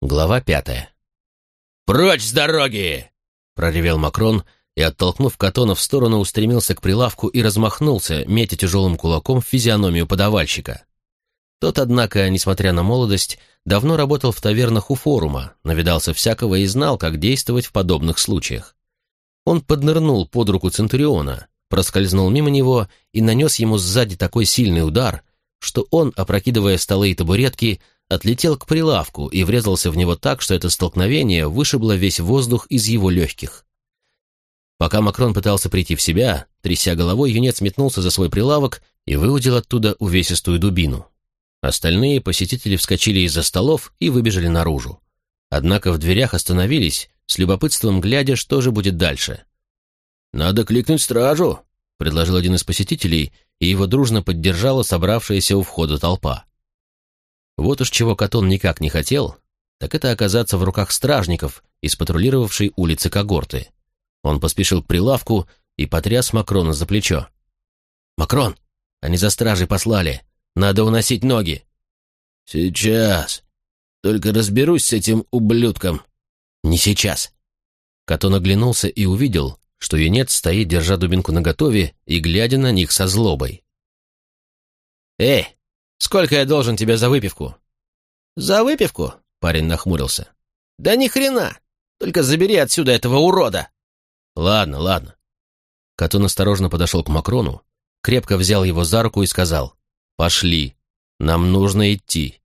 Глава пятая. «Прочь с дороги!» — проревел Макрон и, оттолкнув Катона в сторону, устремился к прилавку и размахнулся, метя тяжелым кулаком в физиономию подавальщика. Тот, однако, несмотря на молодость, давно работал в тавернах у форума, навидался всякого и знал, как действовать в подобных случаях. Он поднырнул под руку Центуриона, проскользнул мимо него и нанес ему сзади такой сильный удар, что он, опрокидывая столы и табуретки, отлетел к прилавку и врезался в него так, что это столкновение вышибло весь воздух из его легких. Пока Макрон пытался прийти в себя, тряся головой, юнец метнулся за свой прилавок и выудил оттуда увесистую дубину. Остальные посетители вскочили из-за столов и выбежали наружу. Однако в дверях остановились, с любопытством глядя, что же будет дальше. «Надо кликнуть стражу», — предложил один из посетителей, и его дружно поддержала собравшаяся у входа толпа. Вот уж чего Катон никак не хотел, так это оказаться в руках стражников из патрулировавшей улицы когорты. Он поспешил к прилавку и потряс Макрона за плечо. «Макрон, они за стражей послали. Надо уносить ноги». «Сейчас. Только разберусь с этим ублюдком». «Не сейчас». Катон оглянулся и увидел, что юнец стоит, держа дубинку наготове и глядя на них со злобой. «Эй, Сколько я должен тебе за выпивку?» «За выпивку?» — парень нахмурился. «Да ни хрена! Только забери отсюда этого урода!» «Ладно, ладно». Катун осторожно подошел к Макрону, крепко взял его за руку и сказал, «Пошли, нам нужно идти».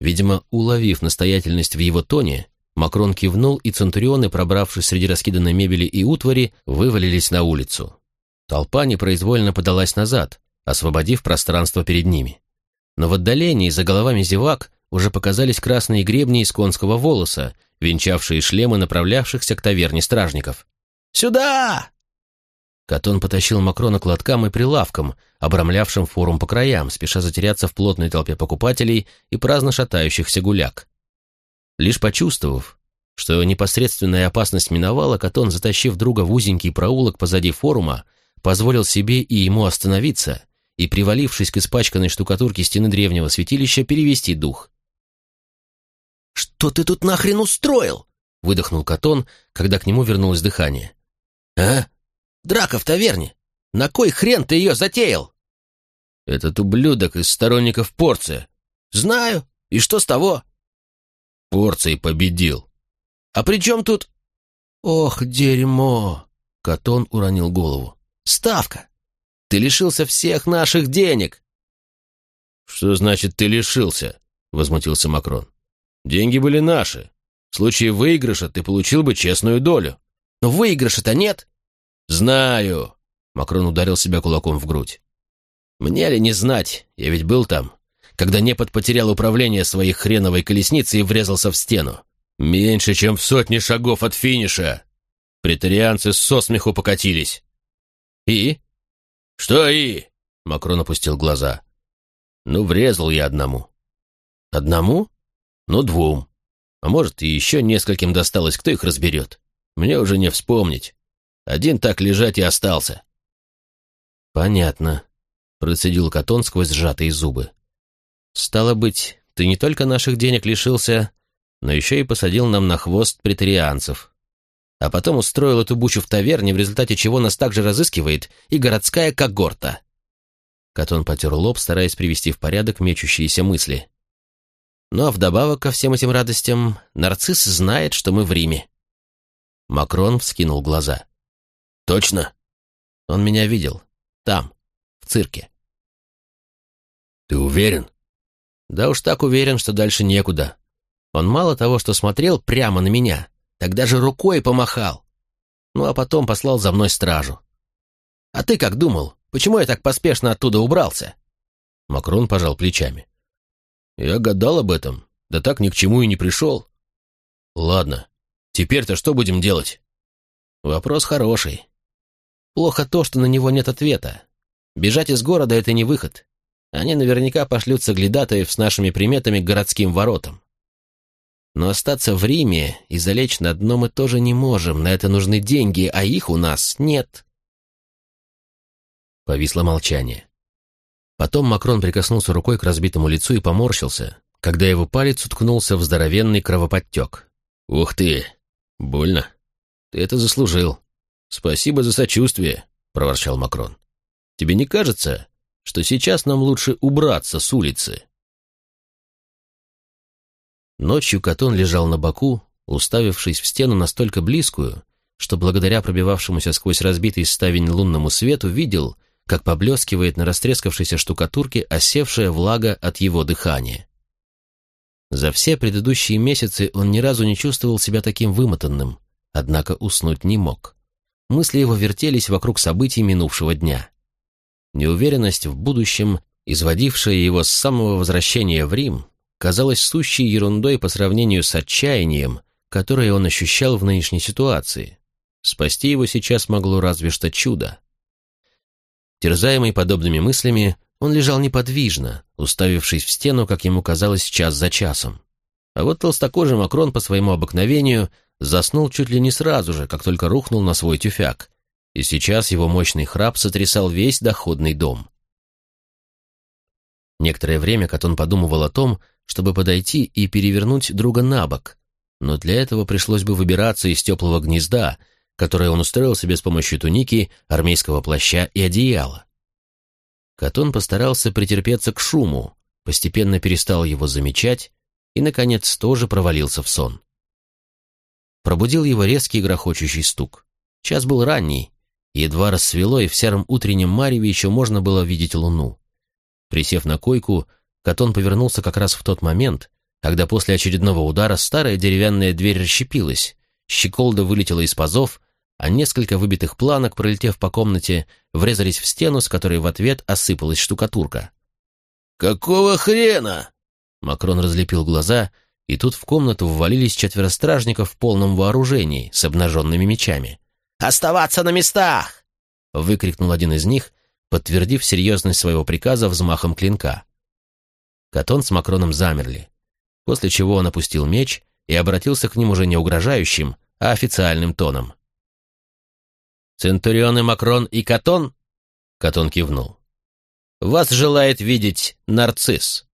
Видимо, уловив настоятельность в его тоне, Макрон кивнул, и центурионы, пробравшись среди раскиданной мебели и утвари, вывалились на улицу. Толпа непроизвольно подалась назад, освободив пространство перед ними. Но в отдалении, за головами зевак, уже показались красные гребни из конского волоса, венчавшие шлемы направлявшихся к таверне стражников. «Сюда!» Катон потащил Макрона к лоткам и прилавкам, обрамлявшим форум по краям, спеша затеряться в плотной толпе покупателей и праздно шатающихся гуляк. Лишь почувствовав, что непосредственная опасность миновала, Катон, затащив друга в узенький проулок позади форума, позволил себе и ему остановиться и, привалившись к испачканной штукатурке стены древнего святилища, перевести дух. «Что ты тут нахрен устроил?» — выдохнул Катон, когда к нему вернулось дыхание. «А? Драка в таверне! На кой хрен ты ее затеял?» «Этот ублюдок из сторонников Порция». «Знаю. И что с того?» «Порций победил». «А при чем тут...» «Ох, дерьмо!» — Катон уронил голову. «Ставка! Ты лишился всех наших денег!» «Что значит «ты лишился»?» — возмутился Макрон. «Деньги были наши. В случае выигрыша ты получил бы честную долю». «Но выигрыша-то нет!» «Знаю!» — Макрон ударил себя кулаком в грудь. «Мне ли не знать? Я ведь был там, когда Непот потерял управление своей хреновой колесницей и врезался в стену. Меньше, чем в сотни шагов от финиша. Претарианцы со смеху покатились». «И?» «Что и?» — Макрон опустил глаза. «Ну, врезал я одному». «Одному? Ну, двум. А может, и еще нескольким досталось, кто их разберет. Мне уже не вспомнить. Один так лежать и остался». «Понятно», — процедил Катон сквозь сжатые зубы. «Стало быть, ты не только наших денег лишился, но еще и посадил нам на хвост претарианцев а потом устроил эту бучу в таверне, в результате чего нас также разыскивает и городская когорта. Катон потер лоб, стараясь привести в порядок мечущиеся мысли. Ну а вдобавок ко всем этим радостям, нарцисс знает, что мы в Риме. Макрон вскинул глаза. «Точно?» Он меня видел. Там, в цирке. «Ты уверен?» Да уж так уверен, что дальше некуда. Он мало того, что смотрел прямо на меня, Тогда же рукой помахал. Ну а потом послал за мной стражу. А ты как думал, почему я так поспешно оттуда убрался?» Макрон пожал плечами. «Я гадал об этом, да так ни к чему и не пришел». «Ладно, теперь-то что будем делать?» «Вопрос хороший. Плохо то, что на него нет ответа. Бежать из города — это не выход. Они наверняка пошлют соглядатаев с нашими приметами к городским воротам. Но остаться в Риме и залечь на дно мы тоже не можем, на это нужны деньги, а их у нас нет. Повисло молчание. Потом Макрон прикоснулся рукой к разбитому лицу и поморщился, когда его палец уткнулся в здоровенный кровоподтек. «Ух ты! Больно. Ты это заслужил. Спасибо за сочувствие», — проворчал Макрон. «Тебе не кажется, что сейчас нам лучше убраться с улицы?» Ночью Катон лежал на боку, уставившись в стену настолько близкую, что благодаря пробивавшемуся сквозь разбитый ставень лунному свету видел, как поблескивает на растрескавшейся штукатурке осевшая влага от его дыхания. За все предыдущие месяцы он ни разу не чувствовал себя таким вымотанным, однако уснуть не мог. Мысли его вертелись вокруг событий минувшего дня. Неуверенность в будущем, изводившая его с самого возвращения в Рим, казалась сущей ерундой по сравнению с отчаянием, которое он ощущал в нынешней ситуации. Спасти его сейчас могло разве что чудо. Терзаемый подобными мыслями, он лежал неподвижно, уставившись в стену, как ему казалось, час за часом. А вот толстокожий Макрон по своему обыкновению заснул чуть ли не сразу же, как только рухнул на свой тюфяк, и сейчас его мощный храп сотрясал весь доходный дом. Некоторое время Катон подумывал о том, чтобы подойти и перевернуть друга на бок, но для этого пришлось бы выбираться из теплого гнезда, которое он устроил себе с помощью туники, армейского плаща и одеяла. Катон постарался претерпеться к шуму, постепенно перестал его замечать и, наконец, тоже провалился в сон. Пробудил его резкий грохочущий стук. Час был ранний, едва рассвело, и в сером утреннем мареве еще можно было видеть луну. Присев на койку, Катон повернулся как раз в тот момент, когда после очередного удара старая деревянная дверь расщепилась, щеколда вылетела из пазов, а несколько выбитых планок, пролетев по комнате, врезались в стену, с которой в ответ осыпалась штукатурка. «Какого хрена?» Макрон разлепил глаза, и тут в комнату ввалились четверо стражников в полном вооружении, с обнаженными мечами. «Оставаться на местах!» — выкрикнул один из них, подтвердив серьезность своего приказа взмахом клинка. Катон с Макроном замерли, после чего он опустил меч и обратился к ним уже не угрожающим, а официальным тоном. «Центурионы Макрон и Катон?» Катон кивнул. «Вас желает видеть нарцисс».